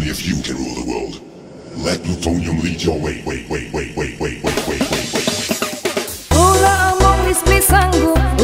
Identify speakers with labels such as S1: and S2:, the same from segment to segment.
S1: only if you can rule the world. Let plutonium lead your way, way, way, way, way, way, way, way, way, way.
S2: Pula among ismi sanggup,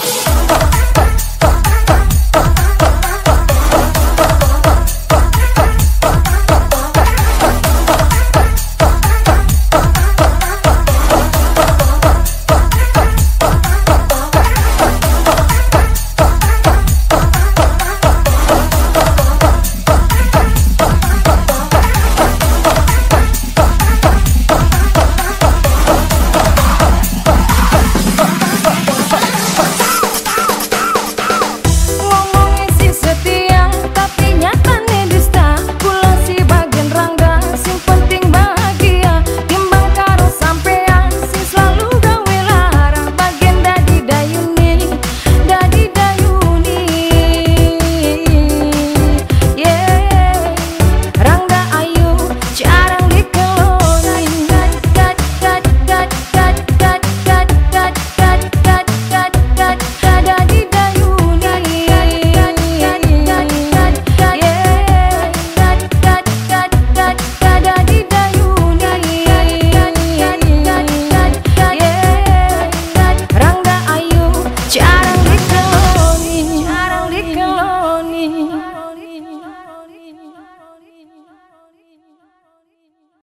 S3: beat.